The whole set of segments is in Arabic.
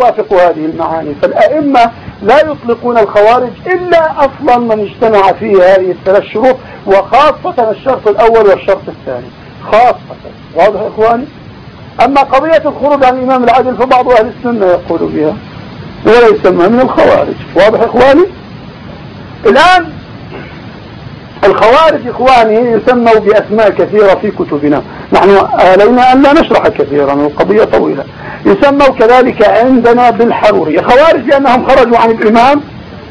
يوافق هذه المعاني. فالأئمة لا يطلقون الخوارج إلا أصلا من اجتمع فيه هذه الثلاث شروط وخاصة الشرط الأول والشرط الثاني. خاصة واضح إخواني؟ أما قضية الخروج عن الإمام العادل فبعض أهل السنة يقول بها ولا يسمى من الخوارج. واضح إخواني؟ الآن الخوارج إخواني يسموا بأسماء كثيرة في كتبنا. نحن علينا أن لا نشرح كثيرا القضية طويلة. يسموا كذلك عندنا بالحرورية خوارج لأنهم خرجوا عن الإمام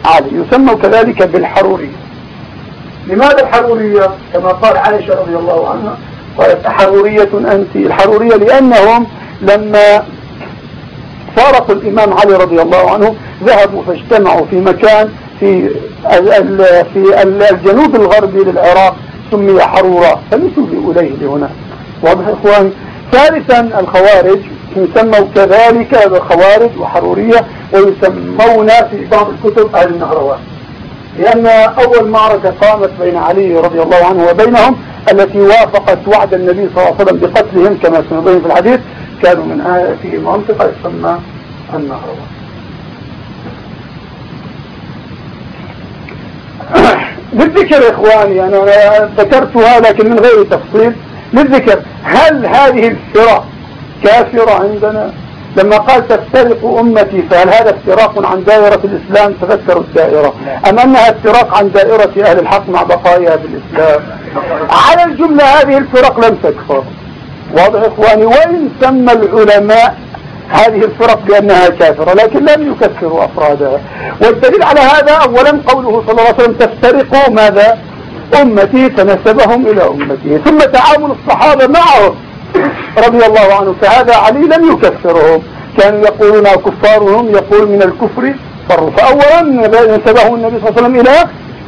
علي. يسموا كذلك بالحرورية لماذا الحرورية؟ كما قال عائشة رضي الله عنها قالت حرورية أنت. الحرورية لأنهم لما فارقوا الإمام علي رضي الله عنه ذهبوا فاجتمعوا في مكان في في الجنوب الغربي للعراق سمي حرورا فنسبوا إليه لهنا واضح إخواني؟ ثالثا الخوارج يسموا كذلك الخوارج وحرورية ويسمون في بعض الكتب أهل النهروان. لأن أول معركة قامت بين علي رضي الله عنه وبينهم التي وافقت وعد النبي صلى الله عليه وسلم بقتلهم كما سنبين في الحديث كانوا من في منطقة تسمى النهروان. للذكر إخواني أنا ذكرتها لكن من غير تفصيل. للذكر هل هذه الفرق كافرة عندنا. لما قال تفترق أمتي فهل هذا افتراق عن دائرة الإسلام؟ تذكروا الدائرة. أم أنها افتراق عن دائرة أهل الحق مع بقائها في الإسلام؟ على الجملة هذه الفرق لم تكفر. واضح إخواني؟ وإن سمى العلماء هذه الفرق بأنها كافرة لكن لم يكفروا أفرادها. والدليل على هذا أولا قوله صلى الله عليه وسلم تفترق ماذا؟ أمتي فنسبهم إلى أمتي. ثم تعامل الصحابة معهم. رضي الله عنه فهذا علي لم يكفرهم. كانوا يقولون كفارهم يقول من الكفر فروا. فأولا نسبه النبي صلى الله عليه وسلم إلى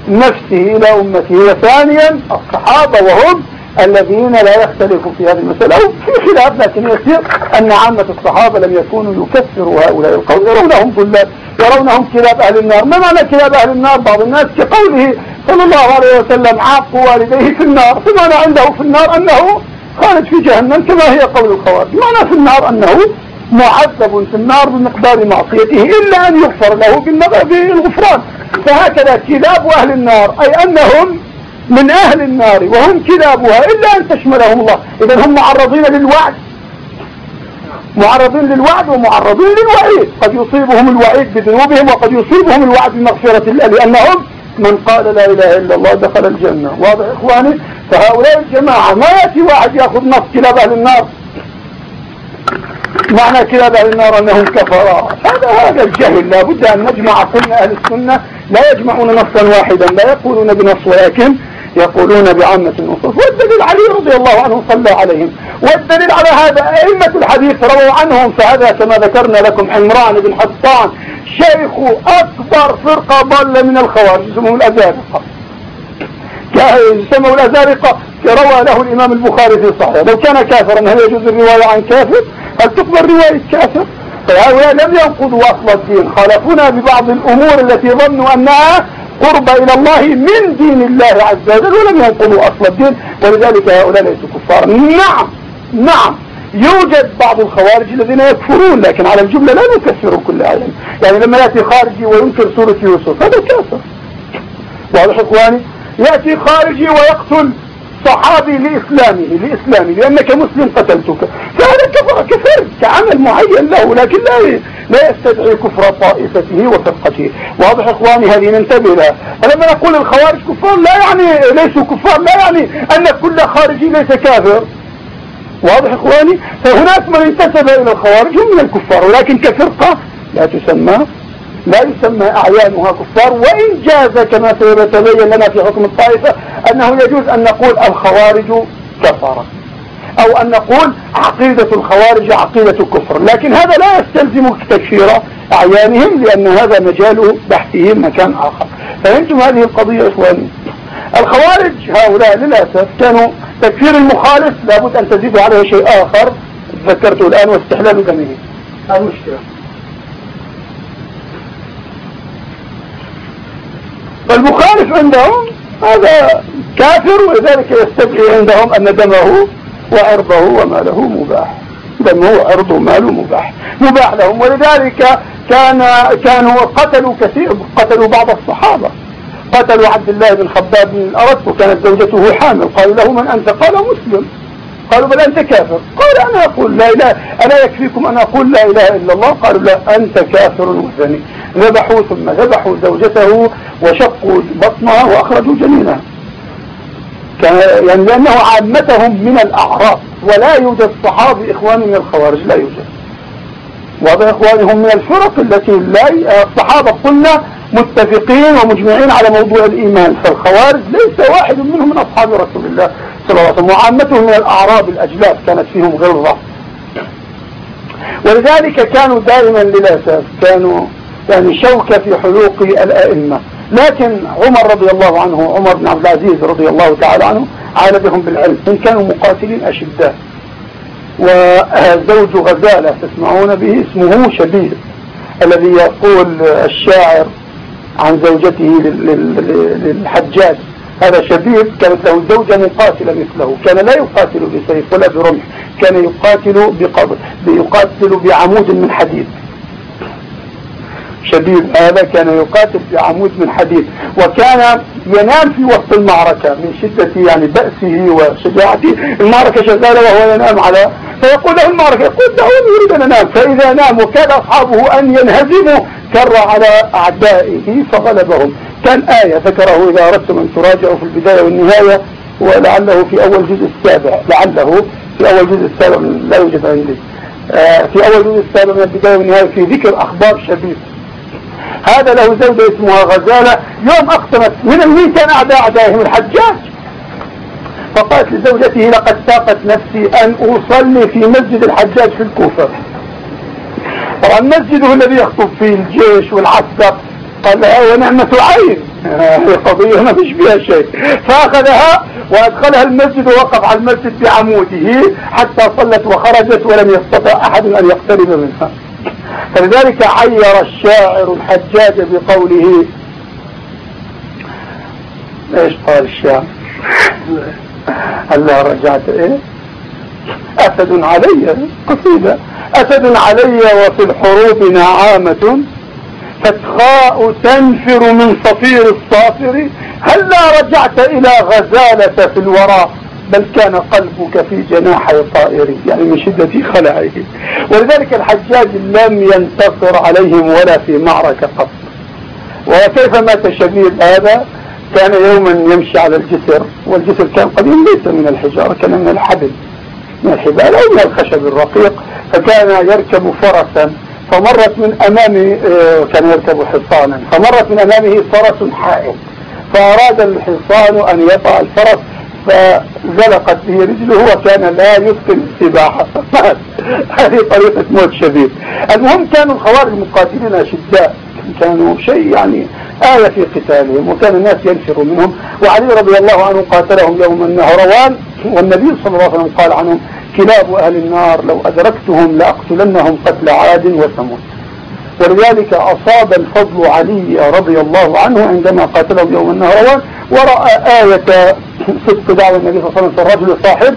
نفسه إلى أمته وثانيا الصحابة وهم الذين لا يختلفوا في هذه المسألة. أو في خلاف لكن يصير أن عامة الصحابة لم يكونوا يكفروا هؤلاء القوم. يرونهم ظلات يرونهم كلاب أهل النار. ما معنى كلاب أهل النار؟ بعض الناس كقوله صلى الله عليه وسلم عاق والديه في النار. فمعنى عنده في النار أنه خارج في جهنم كما هي قول الخوارج. معنى في النار أنه معذب في النار بمقدار معصيته إلا أن يغفر له بالغفران. فهكذا كلاب أهل النار أي أنهم من أهل النار وهم كلابها إلا أن تشملهم الله. إذا هم معرضين للوعد. معرضين للوعد ومعرضين للوعيد. قد يصيبهم الوعيد بذنوبهم وقد يصيبهم الوعد بمغفرة الله لأنهم من قال لا إله إلا الله دخل الجنة. واضح إخواني؟ فهؤلاء الجماعة ما يأتي واحد يأخذ نص كلاب أهل النار. معنى كلاب أهل النار أنهم كفراء هذا هذا الجهل. لابد أن نجمع كل أهل السنة. لا يجمعون نصا واحدا. لا يقولون بنص ولكن يقولون بعامة النصوص والدليل علي رضي الله عنه صلى عليهم. والدليل على هذا أئمة الحديث رووا عنهم. فهذا كما ذكرنا لكم عمران بن حطان شيخ أكبر فرقة ضل من الخوارج اسمه الأزارقة يسموا الأزارقة روى له الإمام البخاري في صحيح. لو كان كافرا هل يجوز الرواية عن كافر؟ هل تقبل رواية كافر؟ فهؤلاء لم ينقضوا أصل الدين. خالفونا ببعض الأمور التي ظنوا أنها قرب إلى الله من دين الله عز وجل ولم ينقضوا أصل الدين. ولذلك هؤلاء ليسوا كفار. نعم نعم. يوجد بعض الخوارج الذين يكفرون لكن على الجملة لا نكفر كل آية يعني لما يأتي خارجي وينكر سورة يوسف هذا كافر. واضح إخواني؟ يأتي خارجي ويقتل صحابي لإسلامه لإسلامه لأنك مسلم قتلتك. فهذا كفر كفر كعمل معين له لكن لا لا يستدعي كفر طائفته وفرقته. واضح إخواني هذه ننتبه لها. فلما نقول الخوارج كفار؟ لا يعني ليسوا كفار لا يعني أن كل خارجي ليس كافر. واضح إخواني؟ فهناك من انتسب إلى الخوارج هم من الكفار ولكن كفرقة لا تسمى لا يسمى أعيانها كفار وإن جاز كما سيتبين لنا في حكم الطائفة أنه يجوز أن نقول الخوارج كفارة أو أن نقول عقيدة الخوارج عقيدة كفر لكن هذا لا يستلزم تكفير أعيانهم لأن هذا مجال بحثهم مكان آخر. فهمتم هذه القضية إخواني؟ الخوارج هؤلاء للأسف كانوا تكفير المخالف لابد أن تزيدوا عليه شيء آخر ذكرته الآن واستحلال دمه المشكلة فالمخالف عندهم هذا كافر ولذلك يستدعي عندهم أن دمه وعرضه وماله مباح. دمه عرض ماله مباح. مباح لهم ولذلك كان كانوا قتلوا كثير قتلوا بعض الصحابة. قتلوا عبد الله بن خباب بن الأرد وكانت زوجته حامل. قالوا له من أنت؟ قال مسلم. قالوا بل أنت كافر. قال أنا أقول لا إله ألا يكفيكم أن أقول لا إله إلا الله؟ قالوا لا أنت كافر وثني ذبحوا ثم ذبحوا زوجته وشقوا بطنها وأخرجوا جنينها. يعني لأنه عامتهم من الأعراب. ولا يوجد صحابي إخواني من الخوارج لا يوجد. وهذا إخوانهم من الفرق التي لا الصحابة قلنا متفقين ومجمعين على موضوع الإيمان. فالخوارج ليس واحد منهم من أصحاب رسول الله. صلى الله. عليه وسلم وعامتهم من الأعراب الأجلاف كانت فيهم غلظة ولذلك كانوا دائما للأسف كانوا يعني شوكة في حلوق الأئمة. لكن عمر رضي الله عنه عمر بن عبد العزيز رضي الله تعالى عنه عال بهم بالعلم. إن كانوا مقاتلين أشداء وزوج غزالة تسمعون به اسمه شبيب الذي يقول الشاعر عن زوجته للحجاج. هذا شبيب كانت له زوجة مقاتلة مثله كان لا يقاتل بسيف ولا برمح كان يقاتل بقبر يقاتل بعمود من حديد. شديد هذا كان يقاتل بعمود من حديد. وكان ينام في وسط المعركة من شدة يعني بأسه وشجاعته. المعركة شغالة وهو ينام على فيقول له المعركة يقول دعوني يريد أن أنام. فإذا نام وكان أصحابه أن ينهزموا كر على أعدائه فغلبهم. كان آية ذكره إذا أردتم أن تراجعوا في البداية والنهاية ولعله في أول جزء السابع لعله في أول جزء السابع لا يوجد عندي آه، في أول جزء السابع من البداية والنهاية في ذكر أخبار شبيب هذا له زوجة اسمها غزالة يوم أقسمت من المين كان أعداء أعدائهم الحجاج. فقالت لزوجته لقد ساقت نفسي أن أصلي في مسجد الحجاج في الكوفة. طبعا مسجده الذي يخطب فيه الجيش والعسكر قال ونعمة عين. هي قضية ما فيش فيها شيء. فأخذها وأدخلها المسجد ووقف على المسجد بعموده حتى صلت وخرجت ولم يستطع أحد أن يقترب منها. فلذلك عير الشاعر الحجاج بقوله إيش قال الشاعر؟ هلا رجعت إيه؟ أسد علي قصيدة. أسد علي وفي الحروب نعامة. فتخاء تنفر من صفير الصافر. هلا رجعت إلى غزالة في الوراء بل كان قلبك في جناحي طائر يعني من شدة خلعه. ولذلك الحجاج لم ينتصر عليهم ولا في معركة قط. وكيف مات شبيب هذا؟ كان يوما يمشي على الجسر والجسر كان قديم ليس من الحجارة كان من الحبل من الحبال أو من الخشب الرقيق. فكان يركب فرسا. فمرت من أمامه آه، كان يركب حصانا. فمرت من أمامه فرس حائط. فأراد الحصان أن يطع الفرس فزلقت به رجله وكان لا يتقن السباحة هذه طريقة موت شديد. المهم كانوا الخوارج مقاتلين أشداء. كانوا شيء يعني آية في قتالهم وكان الناس ينفروا منهم. وعلي رضي الله عنه قاتلهم يوم النهروان والنبي صلى الله عليه وسلم قال عنهم كلاب أهل النار لو أدركتهم لأقتلنهم قتل عاد وثمود. ولذلك أصاب الفضل علي رضي الله عنه عندما قاتلهم يوم النهروان ورأى آية صدق دعوة النبي صلى الله عليه وسلم الرجل صاحب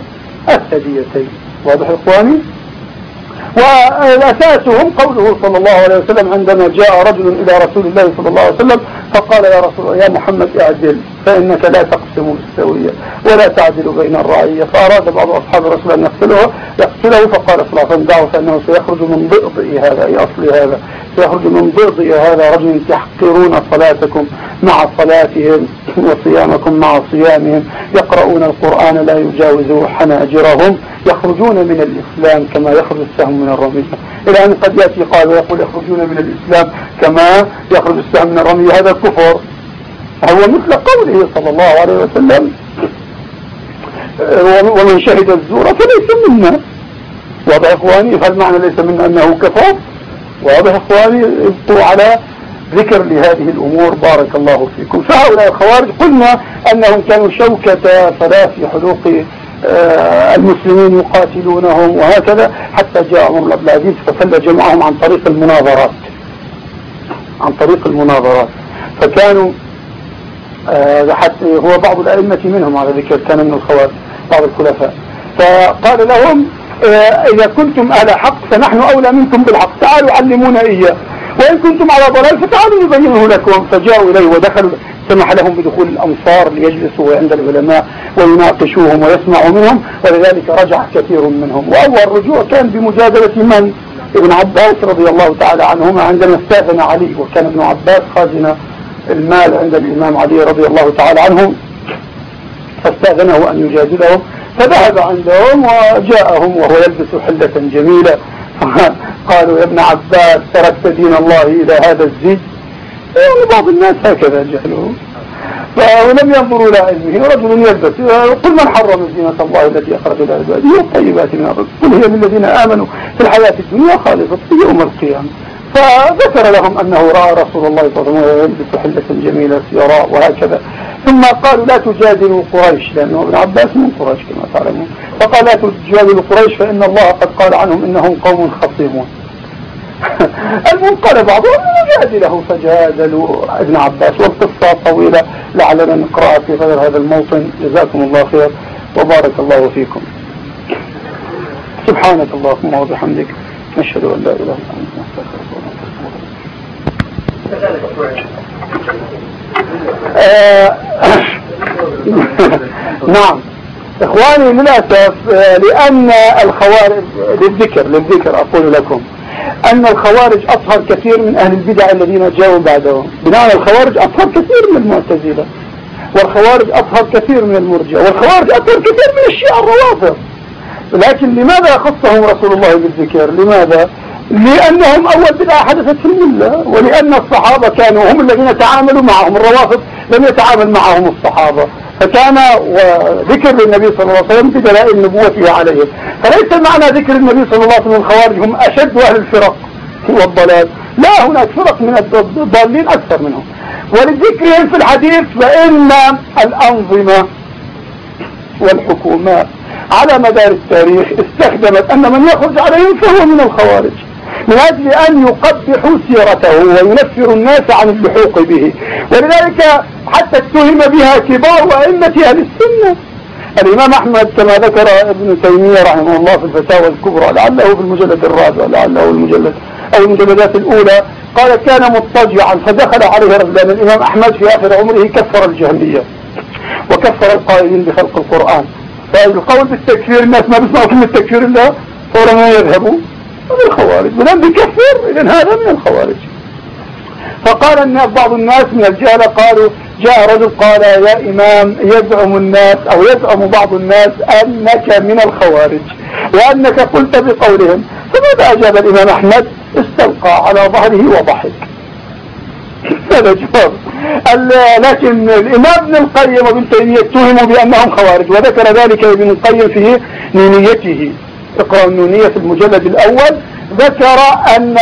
الثديتين واضح إخواني؟ وأساسهم قوله صلى الله عليه وسلم عندما جاء رجل إلى رسول الله صلى الله عليه وسلم فقال يا رسول يا محمد اعدل فإنك لا تقسم بالسوية ولا تعدل بين الرعية. فأراد بعض أصحاب الرسول أن يقتله يقتله فقال صلى الله عليه وسلم دعوه فإنه سيخرج من ضئضئ هذا أي أصل هذا. سيخرج من ضئضئ هذا رجل تحقرون صلاتكم مع صلاتهم وصيامكم مع صيامهم يقرؤون القرآن لا يجاوز حناجرهم يخرجون من الإسلام كما يخرج السهم من الرمية إلى أن قد يأتي قال ويقول يخرجون من الإسلام كما يخرج السهم من الرمية هذا كفر هو مثل قوله صلى الله عليه وسلم ومن شهد الزور فليس منا. واضح إخواني فالمعنى ليس منا أنه كفر. واضح اخواني ابقوا على ذكر لهذه الأمور. بارك الله فيكم. فهؤلاء الخوارج قلنا أنهم كانوا شوكة فلا في حلوق آه، المسلمين يقاتلونهم وهكذا حتى جاء عمر بن العزيز ففلج معهم عن طريق المناظرات عن طريق المناظرات. فكانوا آه، حتى هو بعض الأئمة منهم على ذكر كان من الخوارج بعض الخلفاء. فقال لهم إذا كنتم أهل حق فنحن أولى منكم بالحق. تعالوا علمونا إياه. وإن كنتم على ضلال فتعالوا نبينه لكم. فجاءوا إليه ودخلوا. سمح لهم بدخول الأمصار ليجلسوا عند العلماء ويناقشوهم ويسمعوا منهم. ولذلك رجع كثير منهم. وأول رجوع كان بمجادلة من؟ ابن عباس رضي الله تعالى عنهما عندما استأذن علي وكان ابن عباس خازن المال عند الإمام علي رضي الله تعالى عنه. فاستأذنه أن يجادلهم. فذهب عندهم وجاءهم وهو يلبس حلة جميلة. قالوا يا ابن عباس تركت دين الله إلى هذا الزي يعني بعض الناس هكذا جهلوا فلم ينظروا إلى علمه. رجل يلبس. قل من حرم زينة الله التي أخرج إلى عباده؟ والطيبات من الرزق. قل هي للذين آمنوا في الحياة الدنيا خالصة يوم القيامة. فذكر لهم أنه رأى رسول الله صلى الله عليه وسلم يلبس حلة جميلة سيراء وهكذا. ثم قالوا لا تجادلوا قريش لأنه ابن عباس من قريش كما تعلمون. فقال لا تجادلوا قريش فإن الله قد قال عنهم إنهم قوم خصيمون. المنقل بعضهم يجادله فجادلوا ابن عباس والقصة طويلة لعلنا نقرأها في غير هذا الموطن. جزاكم الله خير وبارك الله فيكم. سبحانك اللهم وبحمدك نشهد أن لا إله إلا أنت نستغفرك آه، نعم. إخواني للأسف آه، لأن الخوارج للذكر للذكر أقول لكم أن الخوارج أطهر كثير من أهل البدع الذين جاءوا بعدهم. بناء الخوارج أطهر كثير من المعتزلة والخوارج أطهر كثير من المرجع والخوارج أطهر كثير من الشيعة الروافض. لكن لماذا خصهم رسول الله بالذكر؟ لماذا؟ لأنهم أول بدعة حدثت في الملة ولأن الصحابة كانوا هم الذين تعاملوا معهم الروافض لم يتعامل معهم الصحابة. فكان ذكر للنبي صلى الله عليه وسلم بدلائل نبوته عليهم. فليس معنى ذكر النبي صلى الله عليه وسلم الخوارج هم أشد أهل الفرق والضلال لا هناك فرق من الضالين أكثر منهم. ولذكرهم في الحديث فإن الأنظمة والحكومات على مدار التاريخ استخدمت أن من يخرج عليهم فهو من الخوارج. من أجل أن يقبحوا سيرته وينفروا الناس عن اللحوق به. ولذلك حتى اتهم بها كبار وأئمة أهل السنة. الإمام أحمد كما ذكر ابن تيمية رحمه الله في الفتاوى الكبرى لعله في المجلد الرابع لعله المجلد أو المجلدات الأولى قال كان مضطجعا فدخل عليه رجلان الإمام أحمد في آخر عمره كفر الجهمية وكفر القائلين بخلق القرآن. فالقول بالتكفير الناس ما بيسمعوا كلمة تكفير الله فورا ما يذهبوا. من الخوارج. ولم بكفر إذن هذا من الخوارج. فقال الناس بعض الناس من الجهلة قالوا جاء رجل قال يا إمام يزعم الناس أو يزعم بعض الناس أنك من الخوارج وأنك قلت بقولهم. فماذا أجاب الإمام أحمد؟ استلقى على ظهره وضحك. هذا جواب. لكن الإمام ابن القيم وابن تيمية اتهموا بأنهم خوارج وذكر ذلك ابن القيم في نونيته في المجلد الأول ذكر أن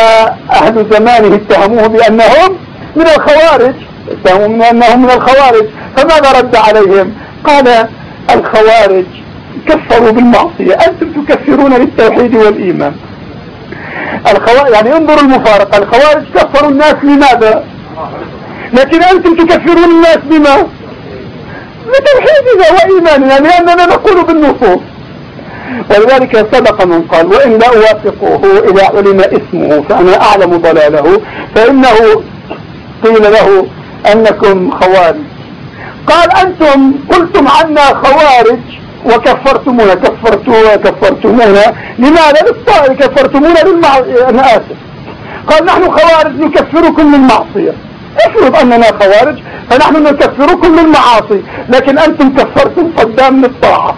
أهل زمانه اتهموه بأنهم من الخوارج اتهموا من أنهم من الخوارج. فماذا رد عليهم؟ قال الخوارج كفروا بالمعصية أنتم تكفرون للتوحيد والإيمان. الخوارج يعني انظروا المفارقة الخوارج كفروا الناس لماذا لكن أنتم تكفرون الناس بما؟ بتوحيدنا وإيماننا لأننا نقول بالنصوص. ولذلك سبق من قال وإن لا أوافقه إذا علم اسمه فأنا أعلم ضلاله فإنه قيل له أنكم خوارج. قال أنتم قلتم عنا خوارج وكفرتمونا كفرتوا كفرتمونا لماذا؟ للطائر كفرتمونا للمع... أنا آسف قال نحن خوارج نكفركم للمعصية. افرض أننا خوارج فنحن نكفركم للمعاصي لكن أنتم كفرتم صدام للطاعة.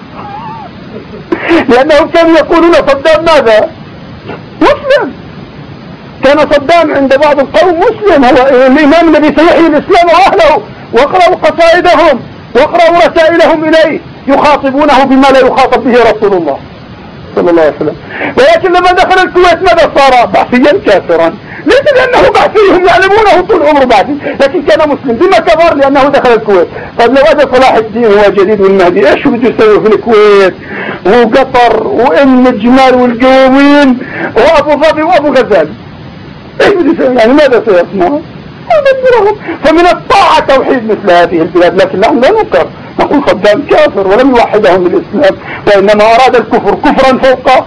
لأنهم كانوا يقولون صدام ماذا؟ مسلم. كان صدام عند بعض القوم مسلم. هو الإمام الذي سيحيي الإسلام وأهله واقرأوا قصائدهم واقرأوا رسائلهم إليه يخاطبونه بما لا يخاطب به رسول الله. صلى الله عليه وسلم. ولكن لما دخل الكويت ماذا صار؟ بعثيا كافرا. ليس لأنه بعثي هم يعلمونه طول عمره بعثي لكن كان مسلم. بما كبر لأنه دخل الكويت. طيب لو أجى صلاح الدين هو جديد والمهدي إيش بده يسوي في الكويت؟ وقطر وام الجمال والقوامين وأبو ظبي وأبو غزال. إيش بده يسوي؟ يعني ماذا سيصنع فمن الطاعة توحيد مثل هذه البلاد لكن نحن لا ننكر نقول صدام كافر ولم يوحدهم بالإسلام وإنما أراد الكفر كفرا فوق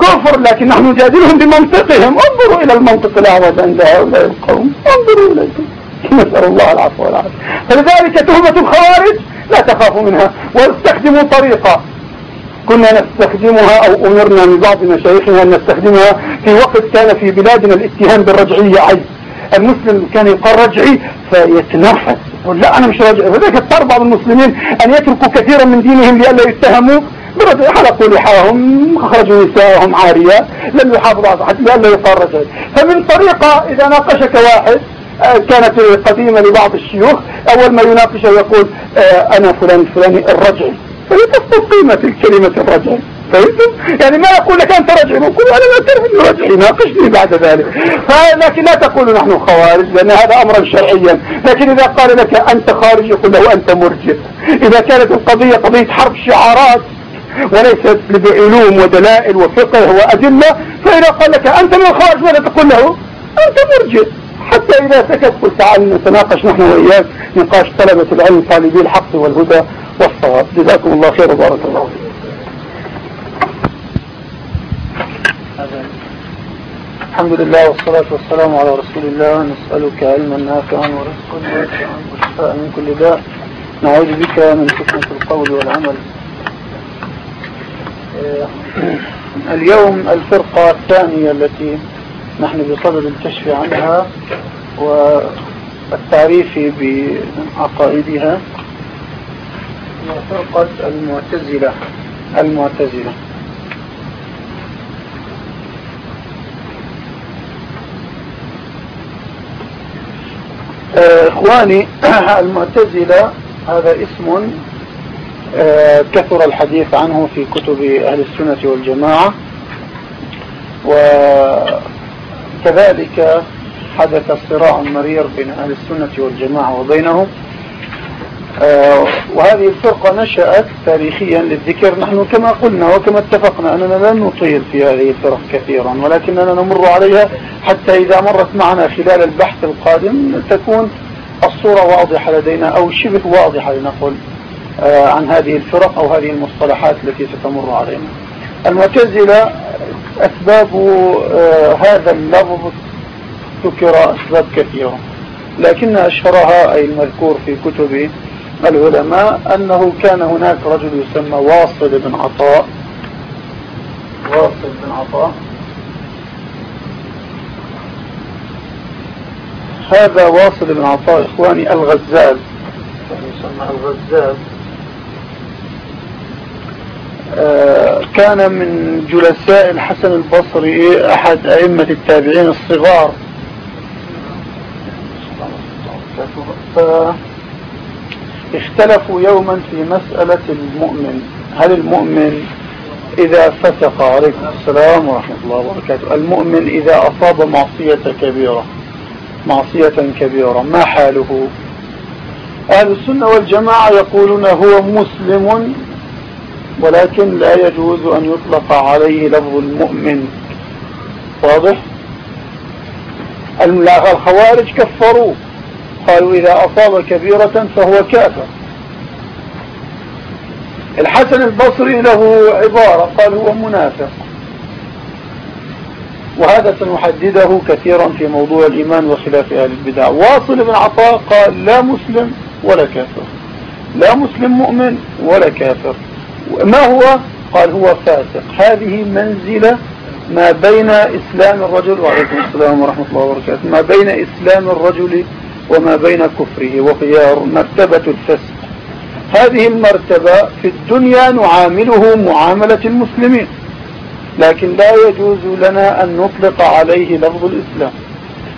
كفر لكن نحن نجادلهم بمنطقهم. انظروا إلى المنطق الاعوج عند هؤلاء القوم. انظروا اليه نسأل الله العفو والعافية. فلذلك تهمة الخوارج لا تخافوا منها واستخدموا طريقة. كنا نستخدمها أو أمرنا من بعض مشايخنا أن نستخدمها في وقت كان في بلادنا الاتهام بالرجعية. عيب المسلم كان يقال رجعي فيتنفس. يقول لا أنا مش رجعي فذلك اضطر بعض المسلمين أن يتركوا كثيرا من دينهم لئلا يتهموا برجعي حلقوا لحاهم خرجوا نساءهم عارية لم يحافظوا على صحتهم لئلا رجعي فمن طريقة إذا ناقشك واحد آه، كانت قديمة لبعض الشيوخ أول ما يناقشه يقول آه، أنا فلان الفلاني الرجعي فلتفقد قيمة الكلمة الرجعي فهمتم؟ يعني ما يقول لك أنت رجعي نقول أنا تعرف أني رجعي ناقشني بعد ذلك. لكن لا تقول نحن خوارج لأن هذا أمرا شرعيا. لكن إذا قال لك أنت خارج يقول له أنت مرجئ. إذا كانت القضية قضية حرب شعارات وليست بعلوم ودلائل وفقه وأدلة فإذا قال لك أنت من الخارج ولا تقول له؟ أنت مرجئ. حتى إذا سكت قلت تعال نتناقش نحن وإياك نقاش طلبة العلم طالبي الحق والهدى والصواب. جزاكم الله خير وبارك الله فيكم. الحمد لله والصلاة والسلام على رسول الله. نسألك علما نافعا ورزقا وشفاء من كل داء. نعوذ بك من فتنة القول والعمل. اليوم الفرقة الثانية التي نحن بصدد الكشف عنها والتعريف بعقائدها هي فرقة المعتزلة. المعتزلة. إخواني المعتزلة هذا اسم آه، كثر الحديث عنه في كتب أهل السنة والجماعة. وكذلك حدث صراع مرير بين أهل السنة والجماعة وبينهم. وهذه الفرقة نشأت تاريخيا للذكر. نحن كما قلنا وكما اتفقنا أننا لن نطيل في هذه الفرق كثيرا ولكننا نمر عليها حتى إذا مرت معنا خلال البحث القادم تكون الصورة واضحة لدينا أو شبه واضحة لنقول آه، عن هذه الفرق أو هذه المصطلحات التي ستمر علينا. المعتزلة أسباب آه، هذا اللفظ ذكر أسباب كثيرة لكن أشهرها أي المذكور في كتب العلماء أنه كان هناك رجل يسمى واصل بن عطاء. واصل بن عطاء. هذا واصل بن عطاء إخواني الغزال. يسمى الغزال. آه، كان من جلساء الحسن البصري أحد أئمة التابعين الصغار. اختلفوا يوما في مسألة المؤمن. هل المؤمن إذا فسق عليكم السلام ورحمة الله وبركاته؟ المؤمن إذا أصاب معصية كبيرة معصية كبيرة ما حاله؟ أهل السنة والجماعة يقولون هو مسلم ولكن لا يجوز أن يطلق عليه لفظ المؤمن. واضح؟ الخوارج كفروه قالوا إذا أصاب كبيرة فهو كافر. الحسن البصري له عبارة قال هو منافق. وهذا سنحدده كثيرا في موضوع الإيمان وخلاف أهل البدع. واصل بن عطاء قال لا مسلم ولا كافر. لا مسلم مؤمن ولا كافر. ما هو؟ قال هو فاسق. هذه منزلة ما بين إسلام الرجل وعليكم السلام ورحمة الله وبركاته ما بين إسلام الرجل وما بين كفره وهي مرتبة الفسق. هذه المرتبة في الدنيا نعامله معاملة المسلمين. لكن لا يجوز لنا أن نطلق عليه لفظ الإسلام.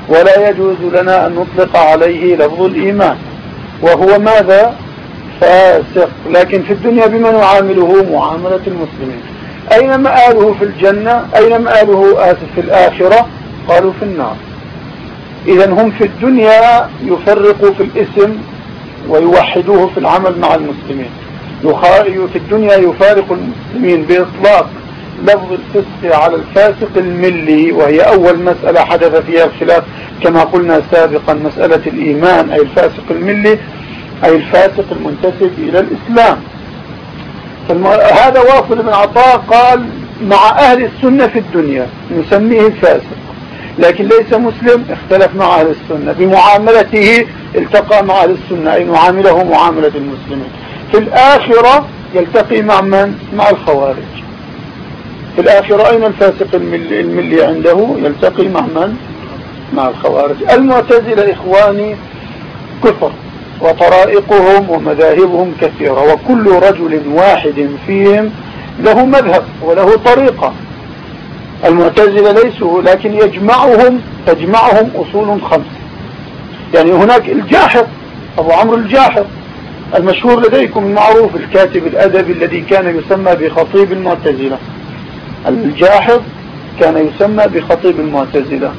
ولا يجوز لنا أن نطلق عليه لفظ الإيمان. وهو ماذا؟ فاسق. لكن في الدنيا بما نعامله معاملة المسلمين. أين مآله في الجنة أين مآله آسف في الآخرة؟ قالوا في النار. إذا هم في الدنيا يفرقوا في الاسم ويوحدوه في العمل مع المسلمين. في الدنيا يفارق المسلمين بإطلاق لفظ الفسق على الفاسق الملي وهي أول مسألة حدث فيها الخلاف كما قلنا سابقا مسألة الإيمان أي الفاسق الملي أي الفاسق المنتسب إلى الإسلام. هذا واصل بن عطاء قال مع أهل السنة في الدنيا نسميه فاسق لكن ليس مسلم اختلف مع أهل السنة. بمعاملته التقى مع أهل السنة أي نعامله معاملة المسلمين. في الآخرة يلتقي مع من؟ مع الخوارج. في الآخرة أين الفاسق الملي, الملي عنده؟ يلتقي مع من؟ مع الخوارج. المعتزلة إخواني كفر وطرائقهم ومذاهبهم كثيرة وكل رجل واحد فيهم له مذهب وله طريقة. المعتزلة ليسوا لكن يجمعهم تجمعهم أصول خمس. يعني هناك الجاحظ أبو عمرو الجاحظ المشهور لديكم المعروف الكاتب الأدبي الذي كان يسمى بخطيب المعتزلة. الجاحظ كان يسمى بخطيب المعتزلة.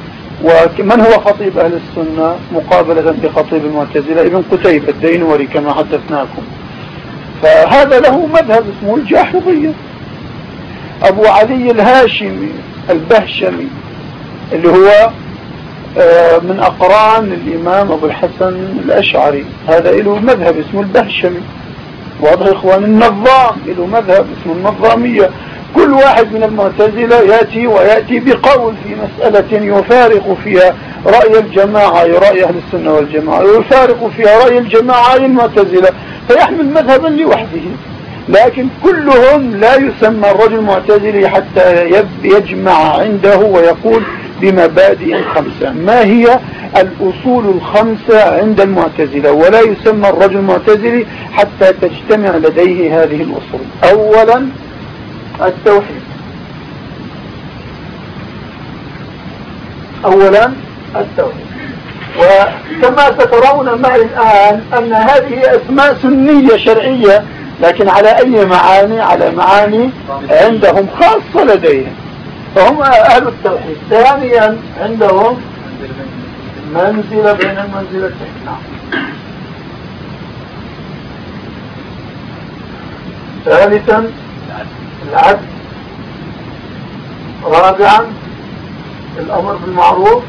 ومن هو خطيب أهل السنة؟ مقابلة بخطيب المعتزلة ابن قتيبة الدينوري كما حدثناكم. فهذا له مذهب اسمه الجاحظية. أبو علي الهاشمي البهشمي اللي هو آه، من أقران الإمام أبو الحسن الأشعري. هذا له مذهب اسمه البهشمي. واضح إخوان النظام له مذهب اسمه النظامية. كل واحد من المعتزلة يأتي ويأتي بقول في مسألة يفارق فيها رأي الجماعة رأي أهل السنة والجماعة ويفارق فيها رأي الجماعة المعتزلة. فيحمل مذهبا لوحده. لكن كلهم لا يسمى الرجل معتزلي حتى يجمع عنده ويقول بمبادئ خمسة. ما هي الأصول الخمسة عند المعتزلة؟ ولا يسمى الرجل معتزلي حتى تجتمع لديه هذه الأصول. أولا التوحيد. أولا التوحيد. وكما سترون معي الآن أن هذه أسماء سنية شرعية لكن على أي معاني على معاني عندهم خاصة لديهم. فهم أهل التوحيد. ثانيا عندهم منزلة بين المنزلتين. نعم. ثالثا العدل. رابعا الأمر بالمعروف.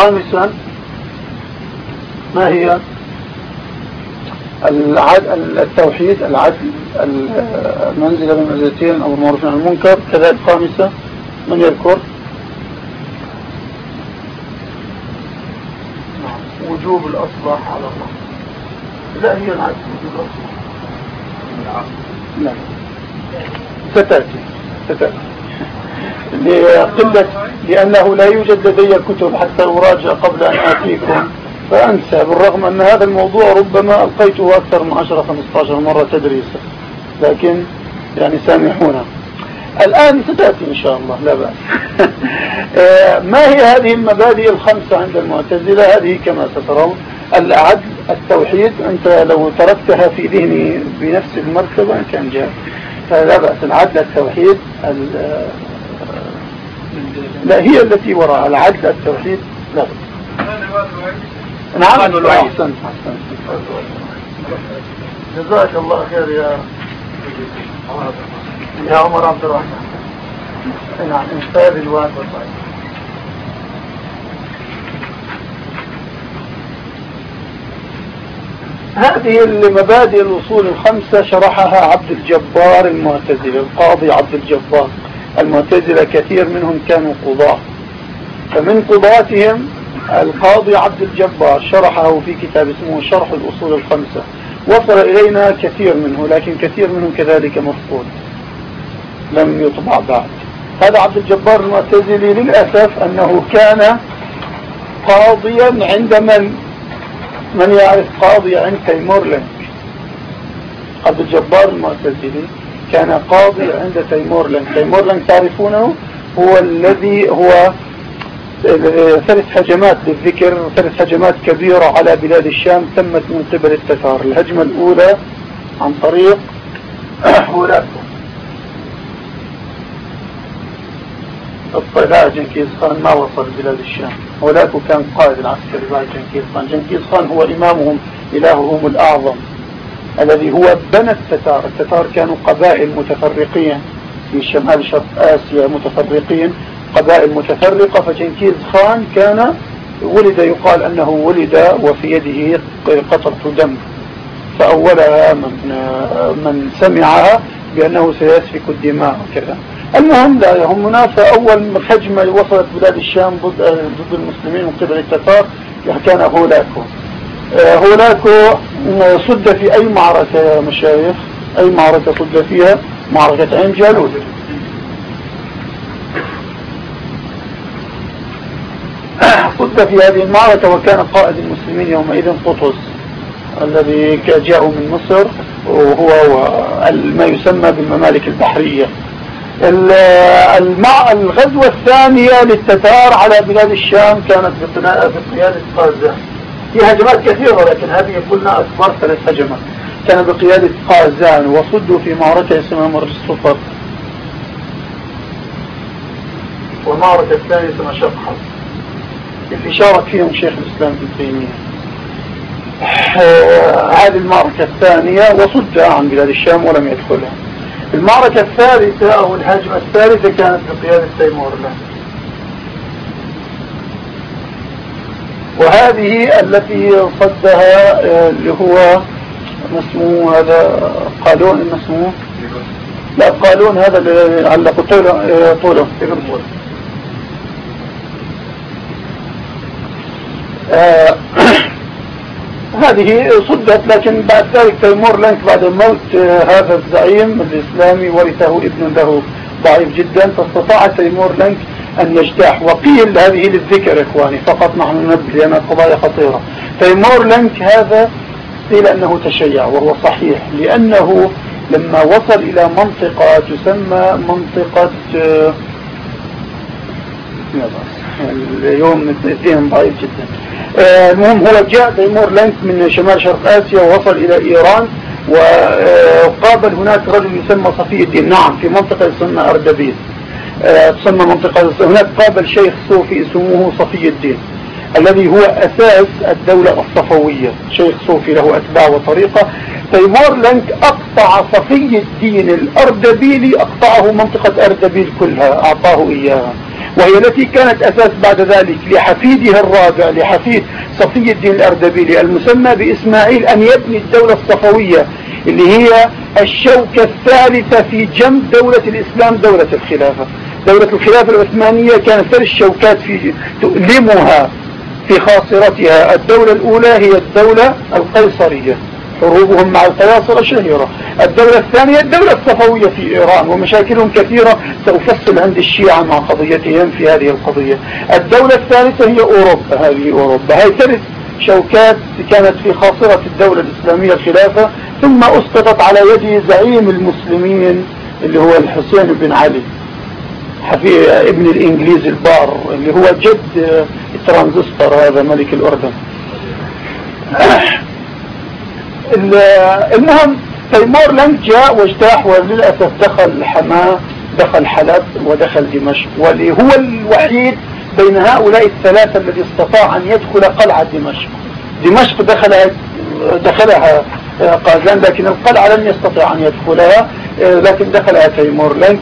خامسا ما هي؟ التوحيد العدل المنزلة بالمنزلتين أو المعروف عن المنكر كذلك خامسة من يذكر؟ وجوب الأصلاح على الله. لا هي العدل وجوب الأصلاح. لا ستأتي ستأتي. لقلة لأنه لا يوجد لدي كتب حتى أراجع قبل أن آتيكم. فأنسى بالرغم أن هذا الموضوع ربما ألقيته أكثر من 10-15 مرة تدريسا. لكن يعني سامحونا. الآن ستأتي إن شاء الله لا بأس. آه، ما هي هذه المبادئ الخمسة عند المعتزلة؟ هذه كما سترون العدل التوحيد. أنت لو تركتها في ذهني بنفس المرتبة كان جاء فلا بأس العدل التوحيد لا هي التي وراء العدل التوحيد لا. نعم. أحسن أحسن جزاك الله خير يا يا عمر عبد الرحمن. نعم انفاذ الوعد والطيب هذه المبادئ الأصول الخمسة شرحها عبد الجبار المعتزلي القاضي عبد الجبار. المعتزلة كثير منهم كانوا قضاة. فمن قضاتهم القاضي عبد الجبار شرحه في كتاب اسمه شرح الأصول الخمسة. وصل إلينا كثير منه لكن كثير منه كذلك مفقود. لم يطبع بعد. هذا عبد الجبار المعتزلي للأسف أنه كان قاضيا عند من؟ من يعرف قاضي عند تيمور لنك عبد الجبار المعتزلي. كان قاضي عند تيمور لنك تيمور لنك تعرفونه؟ هو الذي هو ثلاث هجمات للذكر ثلاث هجمات كبيرة على بلاد الشام تمت من قبل التتار. الهجمة الأولى عن طريق هولاكو الطلاع جنكيز خان ما وصل بلاد الشام. هولاكو كان قائد العسكري بعد جنكيز خان. جنكيز خان هو إمامهم إلههم الأعظم. الذي هو بنى التتار. التتار كانوا قبائل متفرقين. في شمال شرق آسيا متفرقين. قبائل متفرقة. فجنكيز خان كان ولد يقال أنه ولد وفي يده قطرة دم. فأولها من, من سمعها بأنه سيسفك الدماء وكذا. المهم لا يهمنا. فأول هجمة وصلت بلاد الشام ضد المسلمين من قبل التتار. كان هولاكو هولاكو صد في أي معركة يا مشايخ؟ أي معركة صد فيها؟ معركة عين جالوت. صد في هذه المعركة وكان قائد المسلمين يومئذ قطز الذي جاء من مصر وهو ما يسمى بالممالك البحرية. الغزوة الثانية للتتار على بلاد الشام كانت بقيادة قازان في هجمات كثيرة لكن هذه قلنا أكبر ثلاث هجمات كان بقيادة قازان وصدوا في معركة اسمها مر الصفر والمعركة الثانية اسمها شقحة اللي شارك فيهم شيخ الإسلام ابن تيمية. هذه المعركة الثانية وصد عن بلاد الشام ولم يدخلها. المعركة الثالثة أو الهجمة الثالثة كانت بقيادة تيمور. الله وهذه التي صدها آه، اللي هو اسمه هذا قالون اسمه؟ لا قالون هذا اللي علق طوله آه، طوله. آه هذه صدت لكن بعد ذلك تيمور لينك بعد موت هذا الزعيم الإسلامي ورثه ابن له ضعيف جدا فاستطاع تيمور لينك أن يجتاح وقيل هذه للذكر إخواني فقط نحن ننبه لأنها قضايا خطيرة. تيمور لينك هذا قيل أنه تشيع وهو صحيح لأنه لما وصل إلى منطقة تسمى منطقة آه، اليوم الذهن ضعيف جدا. آه، المهم هو جاء تيمور لينك من شمال شرق آسيا ووصل إلى إيران وقابل هناك رجل يسمى صفي الدين. نعم في منطقة تسمى أردبيل. آه، تسمى منطقة هناك قابل شيخ صوفي اسمه صفي الدين الذي هو أساس الدولة الصفوية. شيخ صوفي له أتباع وطريقة. تيمور لينك أقطع صفي الدين الأردبيلي أقطعه منطقة أردبيل كلها أعطاه إياها. وهي التي كانت أساس بعد ذلك لحفيده الرابع لحفيد صفي الدين الأردبيلي المسمى بإسماعيل أن يبني الدولة الصفوية اللي هي الشوكة الثالثة في جنب دولة الإسلام دولة الخلافة. دولة الخلافة العثمانية كانت ثلاث شوكات في تؤلمها في خاصرتها. الدولة الأولى هي الدولة القيصرية حروبهم مع القياصرة شهيرة الدولة الثانية الدولة الصفوية في إيران ومشاكلهم كثيرة سأفصل عند الشيعة مع قضيتهم في هذه القضية. الدولة الثالثة هي أوروبا هذه أوروبا. هاي ثلاث شوكات كانت في خاصرة الدولة الإسلامية الخلافة ثم أسقطت على يد زعيم المسلمين اللي هو الحسين بن علي. ابن الإنجليز البار اللي هو جد الترانزستور هذا ملك الأردن. المهم تيمور لم جاء واجتاح وللأسف دخل حماة دخل حلب ودخل دمشق واللي هو الوحيد بين هؤلاء الثلاثة الذي استطاع أن يدخل قلعة دمشق. دمشق دخلها دخلها قازان لكن القلعة لم يستطع أن يدخلها لكن دخلها تيمور لنك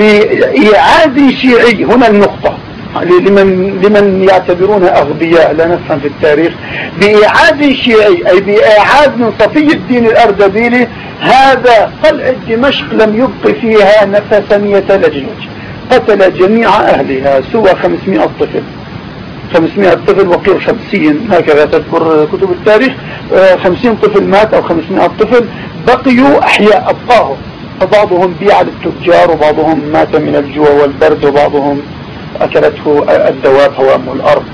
وبإعادة شيعي. هنا النقطة. لمن, لمن يعتبرونها أغبياء لا نفهم في التاريخ. بإعادة شيعي أي بإعادة من صفي الدين الأردبيلي هذا قلعة دمشق لم يبق فيها نفسانية لجلج قتل جميع أهلها سوى 500 طفل. 500 طفل وقيل 50 هكذا تذكر كتب التاريخ. 50 آه، طفل مات أو 500 طفل بقيوا أحياء. أبقاهم. فبعضهم بيع للتجار وبعضهم مات من الجوع والبرد وبعضهم أكلته الدواب هوام الأرض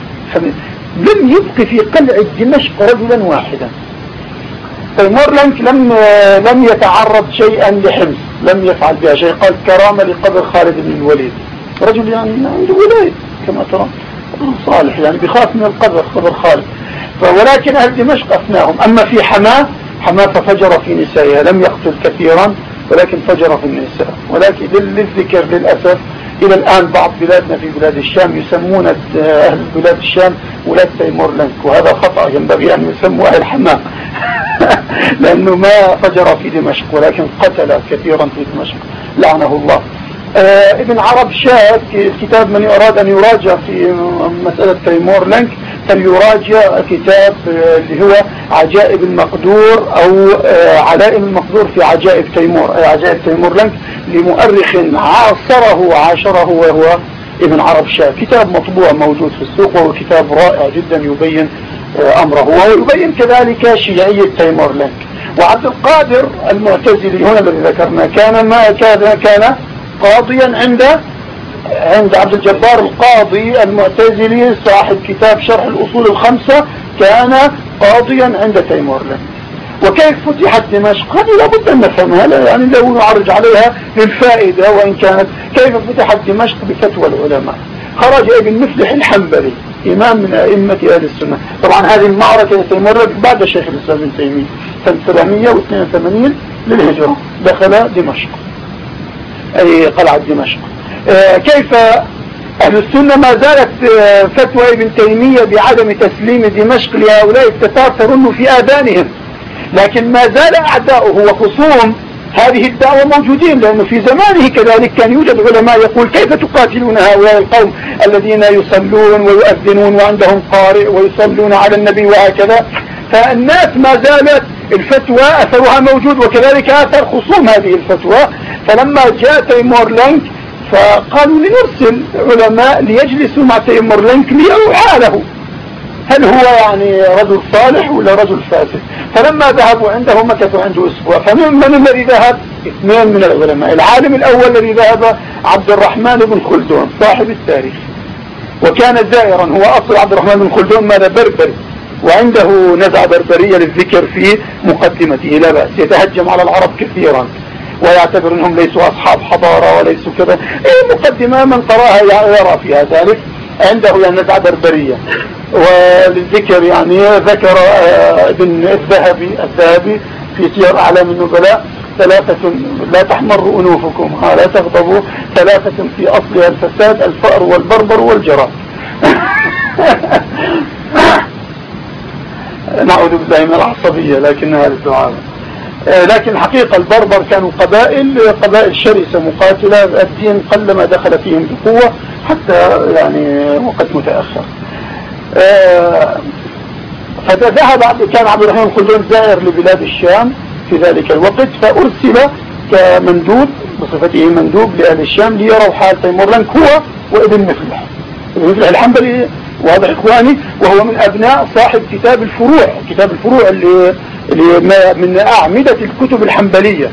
لم يبق في قلعة دمشق رجلا واحدا. المورلانك لم لم يتعرض شيئا لحمص لم يفعل بها شيء. قال كرامة لقبر خالد بن الوليد. رجل يعني عنده ولاية كما ترى. صالح يعني بخاف من القبر قبر خالد. ولكن أهل دمشق أفناهم. أما في حماة حماة ففجر في نسائها لم يقتل كثيرا. ولكن فجر في النساء ولكن للذكر للأسف إلى الآن بعض بلادنا في بلاد الشام يسمون أهل بلاد الشام ولاد تيمور لنك. وهذا خطأ ينبغي أن يسموا أهل حمام لأنه ما فجر في دمشق ولكن قتل كثيرا في دمشق. لعنه الله. آه ابن عرب شاك كتاب من أراد أن يراجع في مسألة تيمور لنك. فليراجع كتاب آه اللي هو عجائب المقدور أو آه علائم المقدور في عجائب تيمور أي عجائب تيمور لنك لمؤرخ عاصره وعاشره وهو ابن عرب شاك كتاب مطبوع موجود في السوق وهو كتاب رائع جدا يبين آه، أمره. ويبين كذلك شيعية تيمور لنك. وعبد القادر المعتزلي هنا الذي ذكرنا كان ما كان كان قاضيا عند عند عبد الجبار القاضي المعتزلي صاحب كتاب شرح الأصول الخمسة كان قاضيا عند تيمور. لنك وكيف فتحت دمشق؟ هذه لابد أن نفهمها يعني لو نعرج عليها للفائدة وإن كانت كيف فتحت دمشق بفتوى العلماء؟ خرج ابن مفلح الحنبلي إمام من أئمة أهل السنة. طبعا هذه المعركة تمر بعد شيخ الإسلام ابن تيمية سنة 782 للهجرة دخل دمشق أي قلعة دمشق. كيف أهل السنة ما زالت آه فتوى ابن تيمية بعدم تسليم دمشق لهؤلاء التتار ترن في آذانهم. لكن ما زال أعداؤه وخصوم هذه الدعوة موجودين لأنه في زمانه كذلك كان يوجد علماء يقول كيف تقاتلون هؤلاء القوم الذين يصلون ويؤذنون وعندهم قارئ ويصلون على النبي وهكذا؟ فالناس ما زالت الفتوى أثرها موجود وكذلك أثر خصوم هذه الفتوى. فلما جاء تيمور لينك فقالوا لنرسل علماء ليجلسوا مع تيمور لينك ليوعى له هل هو يعني رجل صالح ولا رجل فاسد؟ فلما ذهبوا عنده مكثوا عنده أسبوع. فمن من الذي ذهب؟ اثنين من العلماء. العالم الأول الذي ذهب عبد الرحمن بن خلدون صاحب التاريخ. وكان زائرا هو أصل عبد الرحمن بن خلدون ماذا بربري وعنده نزعة بربرية للذكر في مقدمته. لا بأس يتهجم على العرب كثيرا. ويعتبر انهم ليسوا اصحاب حضارة وليسوا كذا. إيه مقدمة من قرأها يرى فيها ذلك. عنده يعني نزعة بربرية. وللذكر يعني ذكر آه، ابن الذهبي الذهبي في سير أعلام النبلاء ثلاثة لا تحمر أنوفكم. لا تغضبوا. ثلاثة في أصلها الفساد الفأر والبربر والجرى. نعوذ بالله من العصبية لكنها للدعاء. لكن حقيقة البربر كانوا قبائل قبائل شرسة مقاتلة الدين قلما دخل فيهم بقوة حتى يعني وقت متأخر. آه، فذهب كان عبد الرحمن الخلدون زائر لبلاد الشام في ذلك الوقت فأرسل كمندوب بصفته مندوب لأهل الشام ليروا حال تيمورلنك هو وابن مفلح. ابن مفلح الحنبلي واضح إخواني وهو من أبناء صاحب كتاب الفروع كتاب الفروع اللي, من أعمدة الكتب الحنبلية.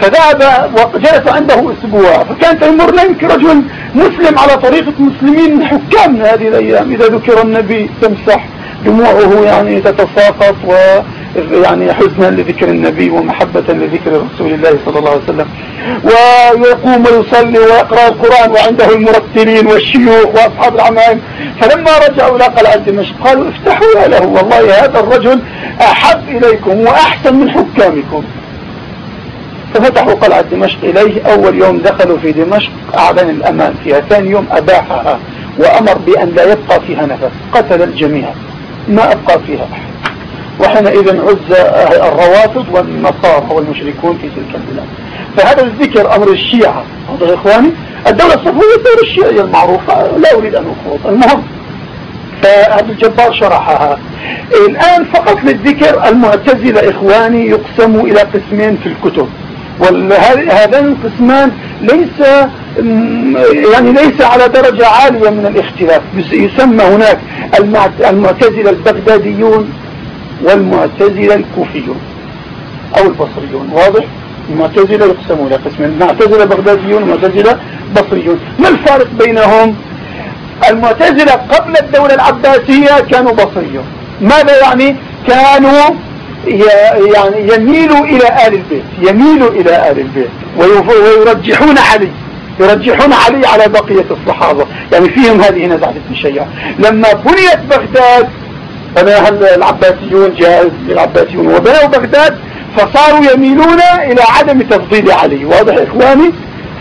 فذهب وجلس عنده أسبوع فكان تيمور رجل مسلم على طريقة مسلمين حكام هذه الأيام. إذا ذكر النبي تمسح دموعه يعني تتساقط ويعني حزنا لذكر النبي ومحبة لذكر رسول الله صلى الله عليه وسلم. ويقوم ويصلي ويقرأ القرآن وعنده المرتلين والشيوخ وأصحاب العمائم فلما رجعوا إلى قلعة دمشق قالوا افتحوا له والله هذا الرجل أحب إليكم وأحسن من حكامكم. ففتحوا قلعة دمشق إليه. أول يوم دخلوا في دمشق أعلن الأمان فيها. ثاني يوم أباحها وأمر بأن لا يبقى فيها نفس. قتل الجميع. ما أبقى فيها. وحينئذ عز الروافض والنصارى والمشركون في تلك البلاد. فهذا الذكر أمر الشيعة. هذا إخواني الدولة الصفوية الدولة الشيعية المعروفة لا أريد أن أخوض. المهم فهذا الجبار شرحها. الآن فقط للذكر المعتزلة إخواني يقسموا إلى قسمين في الكتب. وهذان القسمان ليس يعني ليس على درجة عالية من الاختلاف. يسمى هناك المعتزلة البغداديون والمعتزلة الكوفيون أو البصريون واضح؟ المعتزلة يقسمون قسمين المعتزلة بغداديون والمعتزلة بصريون. ما الفارق بينهم؟ المعتزلة قبل الدولة العباسية كانوا بصريون. ماذا يعني؟ كانوا يعني يميلوا إلى آل البيت يميلوا إلى آل البيت ويرجحون علي يرجحون علي على بقية الصحابة. يعني فيهم هذه نزعة التشيع لما بنيت بغداد بناها العباسيون جاء العباسيون وبنوا بغداد فصاروا يميلون إلى عدم تفضيل علي. واضح إخواني؟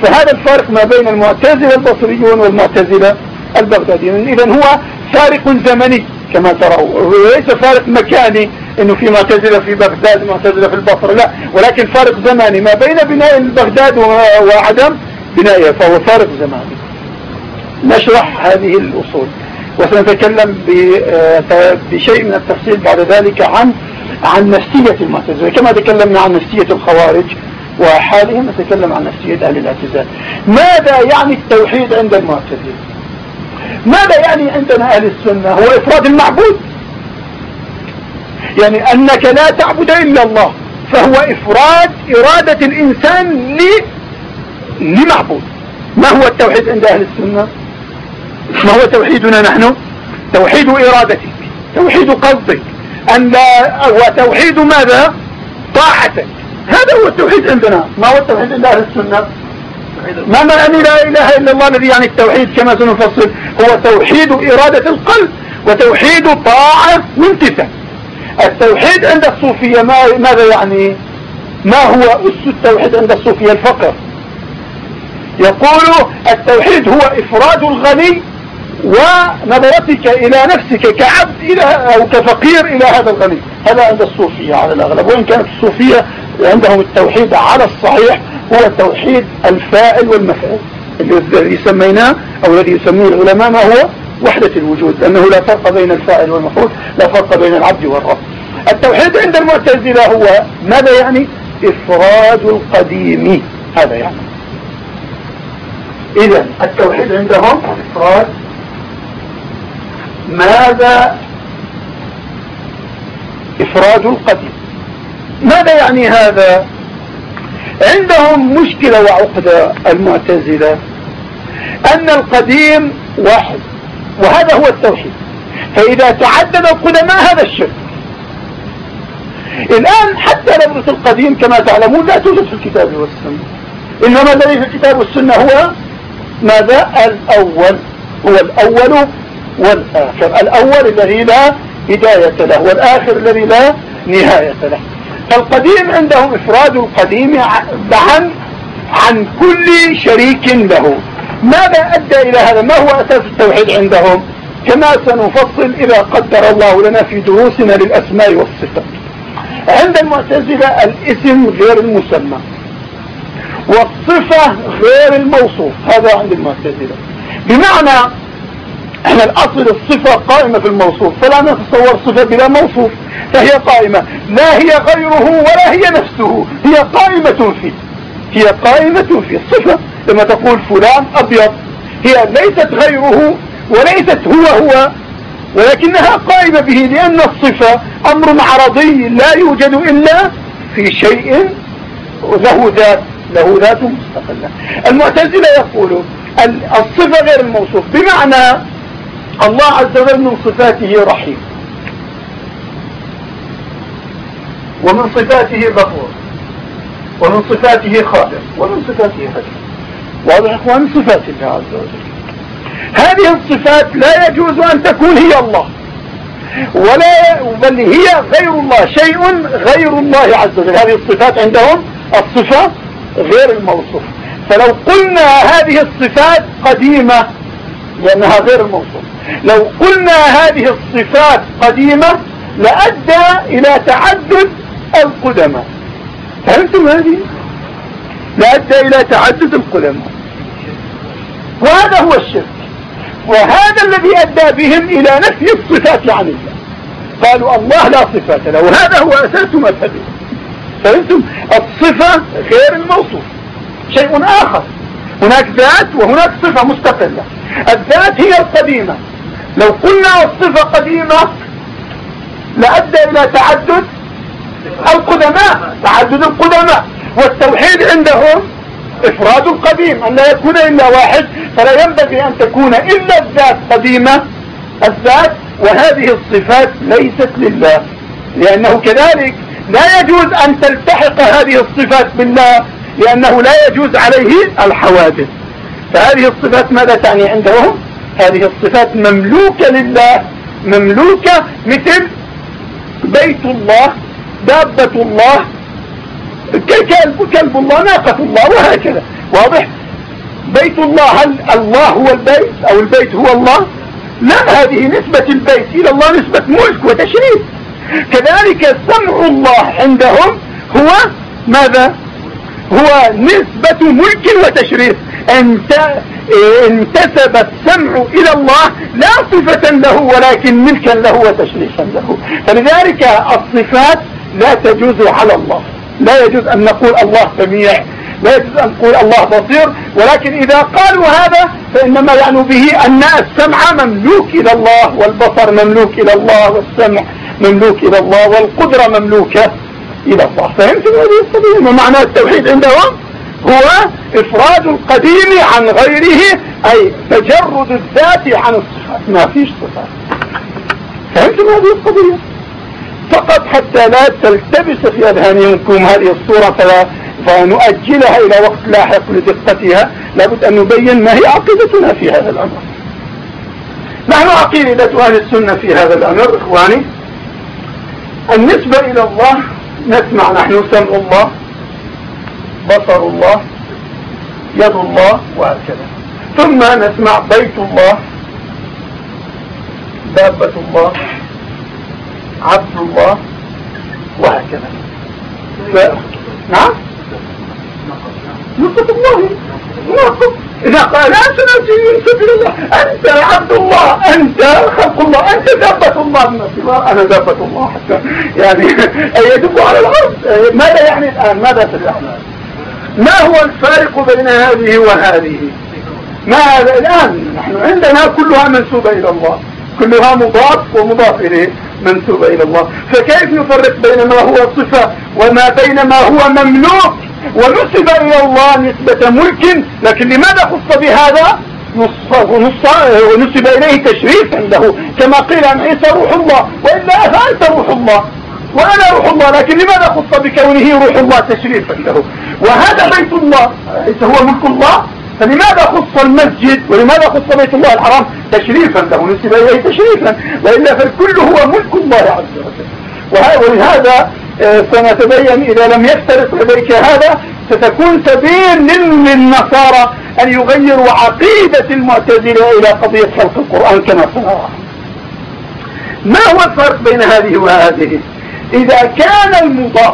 فهذا الفرق ما بين المعتزلة البصريون والمعتزلة البغداديون إذا هو فارق زمني كما تروا وليس فارق مكاني إنه في معتزلة في بغداد معتزلة في البصرة. لا ولكن فارق زماني ما بين بناء بغداد وعدم بنائها فهو فارق زماني نشرح هذه الأصول. وسنتكلم آه، بشيء من التفصيل بعد ذلك عن عن نفسية المعتزلة. كما تكلمنا عن نفسية الخوارج وحالهم نتكلم عن نفسية أهل الاعتزال. ماذا يعني التوحيد عند المعتزلة؟ ماذا يعني عندنا أهل السنة؟ هو إفراد المعبود. يعني أنك لا تعبد إلا الله فهو إفراد إرادة الإنسان لمعبود. ما هو التوحيد عند أهل السنة؟ ما هو توحيدنا نحن؟ توحيد إرادتك توحيد قصدك. أن لا وتوحيد ماذا؟ طاعتك. هذا هو التوحيد عندنا. ما هو التوحيد عند أهل السنة؟ ما معنى لا إله إلا الله الذي يعني التوحيد كما سنفصل؟ هو توحيد إرادة القلب وتوحيد طاعة وامتثال التوحيد عند الصوفية ما ماذا يعني؟ ما هو أس التوحيد عند الصوفية؟ الفقر يقول التوحيد هو إفراد الغني ونظرتك إلى نفسك كعبد إلى أو كفقير إلى هذا الغني هذا عند الصوفية على الأغلب. وإن كانت الصوفية عندهم التوحيد على الصحيح هو التوحيد الفاعل والمفعول. الذي سميناه أو الذي يسميه العلماء ما هو؟ وحدة الوجود. لأنه لا فرق بين الفاعل والمفعول لا فرق بين العبد والرب. التوحيد عند المعتزلة هو ماذا يعني؟ إفراد القديم. هذا يعني. إذا التوحيد عندهم إفراد ماذا إفراد القديم ماذا يعني هذا؟ عندهم مشكلة وعقدة المعتزلة أن القديم واحد وهذا هو التوحيد. فإذا تعدد القدماء هذا الشرك. الآن حتى لفظة القديم كما تعلمون لا توجد في الكتاب والسنة. إنما الذي في الكتاب والسنة هو ماذا؟ الأول. هو الأول والآخر. الأول الذي لا بداية له والآخر الذي لا نهاية له. فالقديم عندهم إفراد القديم عن عن كل شريك له. ماذا أدى إلى هذا؟ ما هو أساس التوحيد عندهم؟ كما سنفصل إذا قدر الله لنا في دروسنا للأسماء والصفات. عند المعتزلة الاسم غير المسمى والصفة غير الموصوف. هذا عند المعتزلة. بمعنى إحنا الأصل الصفة قائمة في الموصوف فلا نتصور صفة بلا موصوف فهي قائمة. لا هي غيره ولا هي نفسه هي قائمة فيه. هي قائمة فيه. الصفة لما تقول فلان أبيض هي ليست غيره وليست هو هو ولكنها قائمة به لأن الصفة أمر عرضي لا يوجد إلا في شيء له ذات له ذات مستقلة. المعتزلة يقولون الصفة غير الموصوف بمعنى الله عز وجل من صفاته رحيم. ومن صفاته غفور. ومن صفاته خالق ومن صفاته حكيم. واضح إخوان؟ من صفات الله عز وجل. هذه الصفات لا يجوز أن تكون هي الله. ولا بل هي غير الله. شيء غير الله عز وجل. هذه الصفات عندهم الصفة غير الموصوف. فلو قلنا هذه الصفات قديمة لأنها غير الموصوف. لو قلنا هذه الصفات قديمة لأدى إلى تعدد القدماء. فهمتم هذه؟ لأدى إلى تعدد القدماء. وهذا هو الشرك. وهذا الذي أدى بهم إلى نفي الصفات عن الله قالوا الله لا صفات له. وهذا هو أساس مذهبهم. فهمتم؟ الصفة غير الموصوف. شيء آخر. هناك ذات وهناك صفة مستقلة. الذات هي القديمة. لو قلنا الصفة قديمة لأدى إلى تعدد القدماء تعدد القدماء. والتوحيد عندهم إفراد القديم أن لا يكون إلا واحد فلا ينبغي أن تكون إلا الذات قديمة. الذات وهذه الصفات ليست لله. لأنه كذلك لا يجوز أن تلتحق هذه الصفات بالله. لأنه لا يجوز عليه الحوادث. فهذه الصفات ماذا تعني عندهم؟ هذه الصفات مملوكة لله. مملوكة مثل بيت الله دابة الله كلب كلب الله ناقة الله وهكذا. واضح؟ بيت الله هل الله هو البيت أو البيت هو الله؟ لا هذه نسبة البيت إلى الله نسبة ملك وتشريف. كذلك سمع الله عندهم هو ماذا؟ هو نسبة ملك وتشريف. انتسب السمع إلى الله لا صفة له ولكن ملكا له وتشريفا له. فلذلك الصفات لا تجوز على الله. لا يجوز أن نقول الله سميع. لا يجوز أن نقول الله بصير. ولكن إذا قالوا هذا فإنما يعني به أن السمع مملوك إلى الله والبصر مملوك إلى الله والسمع مملوك إلى الله والقدرة مملوكة. إلى الله فهمتم هذه القضية ما معنى التوحيد عندهم هو إفراد القديم عن غيره أي تجرد الذات عن الصفات. ما فيش صفات. فهمتم هذه القضية؟ فقط حتى لا تلتبس في اذهانكم هذه الصورة فلا فنؤجلها إلى وقت لاحق لدقتها. لابد أن نبين ما هي عقيدتنا في هذا الأمر. نحن عقيدة أهل السنة في هذا الأمر إخواني. النسبة إلى الله نسمع نحن سمع الله بصر الله يد الله وهكذا. ثم نسمع بيت الله دابة الله عبد الله وهكذا. ف... نعم؟ نصف الله. نصف. إذا قال أنت ينسب إلى الله. أنت عبد الله. أنت خلق الله. أنت دابة الله. من أنا دابة الله. حتى يعني يدب على الأرض. ماذا يعني الآن؟ ماذا تفعل ما هو الفارق بين هذه وهذه؟ ما هذا الآن نحن عندنا كلها منسوبة إلى الله. كلها مضاف ومضاف إليه. منسوبة إلى الله. فكيف نفرق بين ما هو صفة وما بين ما هو مملوك؟ ونسب إلى الله نسبة ملك لكن لماذا خص بهذا؟ ونسب إليه تشريف عنده. كما قيل عن عيسى روح الله وإلا أفعلت روح الله. وأنا روح الله لكن لماذا خص بكونه روح الله تشريفا له وهذا بيت الله. ليس هو ملك الله؟ فلماذا خص المسجد؟ ولماذا خص بيت الله الحرام؟ تشريفا له نسب إليه تشريفا. وإلا فالكل هو ملك الله عز وجل. ولهذا سنتبين إذا لم يفترق لديك هذا ستكون سبيل للنصارى أن يغيروا عقيدة المعتزلة إلى قضية خلق القرآن كما سنرى ما هو الفرق بين هذه وهذه؟ إذا كان المضاف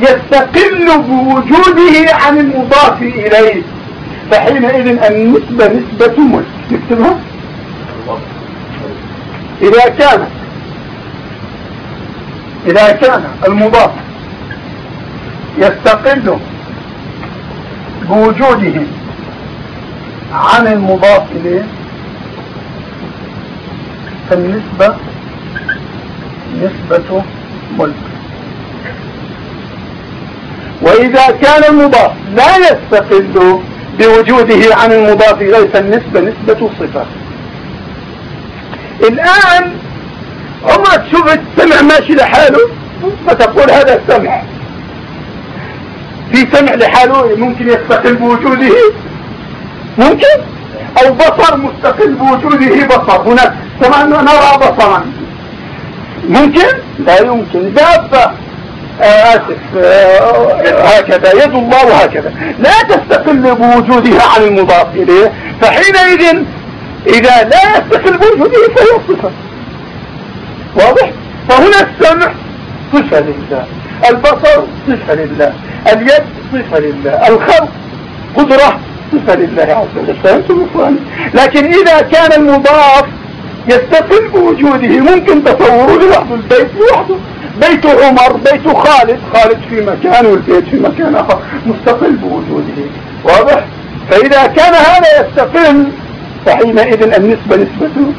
يستقل بوجوده عن المضاف إليه فحينئذ النسبة نسبة ملك نكتبها إذا كان إذا كان المضاف يستقل بوجوده عن المضاف إليه فالنسبة نسبة ملك. وإذا كان المضاف لا يستقل بوجوده عن المضاف إليه فالنسبة نسبة صفة. الآن عمرك شفت سمع ماشي لحاله فتقول هذا سمع في سمع لحاله ممكن يستقل بوجوده. ممكن؟ أو بصر مستقل بوجوده بصر. هناك سمعنا نرى بصرا. ممكن؟ لا يمكن. دابة. آه، آسف. آه، هكذا. يد الله وهكذا لا تستقل بوجودها عن المضاف إليه. فحينئذ إذا لا يستقل بوجوده فهي صفة واضح؟ فهنا السمع صفة لله البصر صفة لله اليد صفة لله الخلق قدرة صفة لله عز وجل. لكن إذا كان المضاف يستقل بوجوده ممكن تصوره لوحده البيت لوحده بيت عمر بيت خالد خالد في مكان والبيت في مكان آخر مستقل بوجوده. واضح؟ فإذا كان هذا يستقل فحينئذ النسبة نسبته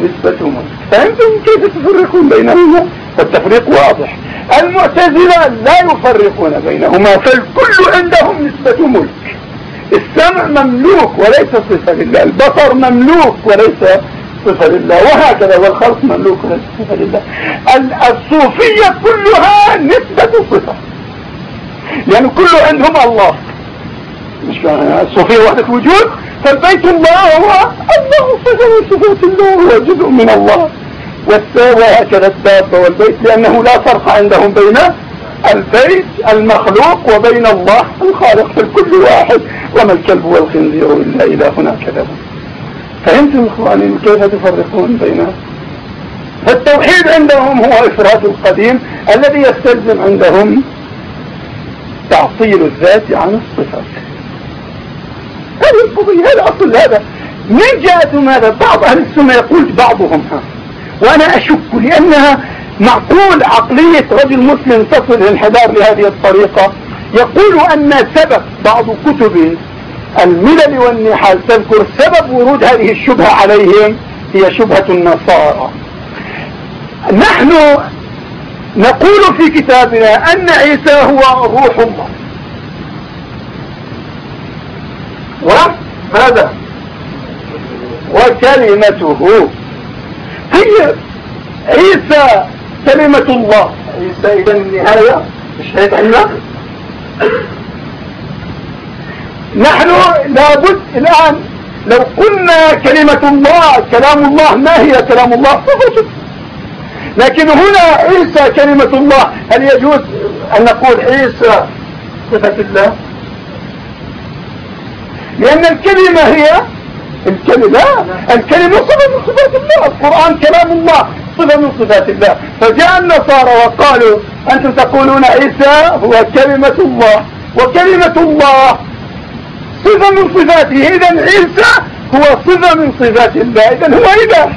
نسبة فهمتم كيف تفرقون بينهما فالتفريق واضح. المعتزلة لا يفرقون بينهما فالكل عندهم نسبة ملك. السمع مملوك وليس صفة لله البصر مملوك وليس صفة لله وهكذا والخلق مملوك وليس صفة لله. الصوفية كلها نسبة صفة. لأن كله عندهم الله. مش الصوفية وحدة وجود؟ فالبيت الله هو الله من صفات الله هو جزء من الله. وهكذا الدابة والبيت لأنه لا فرق عندهم بين البيت المخلوق وبين الله الخالق فالكل واحد. وما الكلب والخنزير إلا إلهنا كذب. فهمتم إخواني كيف تفرقون بينهم فالتوحيد عندهم هو إفراد القديم الذي يستلزم عندهم تعطيل الذات عن الصفات. هذه القضية هذا أصل هذا؟ من جاءت ماذا؟ بعض أهل السنة يقول بعضهم ها وأنا أشك لأنها معقول عقلية رجل مسلم تصل الانحدار لهذه الطريقة. يقول أن سبب بعض كتب الملل والنحال تذكر سبب ورود هذه الشبهة عليهم هي شبهة النصارى. نحن نقول في كتابنا أن عيسى هو روح الله. وهذا وكلمته هي عيسى كلمة الله. عيسى إذا النهاية؟ مش عندنا؟ نحن لابد الآن لو قلنا كلمة الله كلام الله ما هي كلام الله؟ صفته لكن هنا عيسى كلمة الله. هل يجوز أن نقول عيسى صفة الله؟ لأن الكلمة هي الكلمة الكلمة صفة من صفات الله القرآن كلام الله صفة من صفات الله. فجاء النصارى وقالوا أنتم تقولون عيسى هو كلمة الله وكلمة الله صفة من صفاته. إذا عيسى هو صفة من صفات الله. إذا هو إله.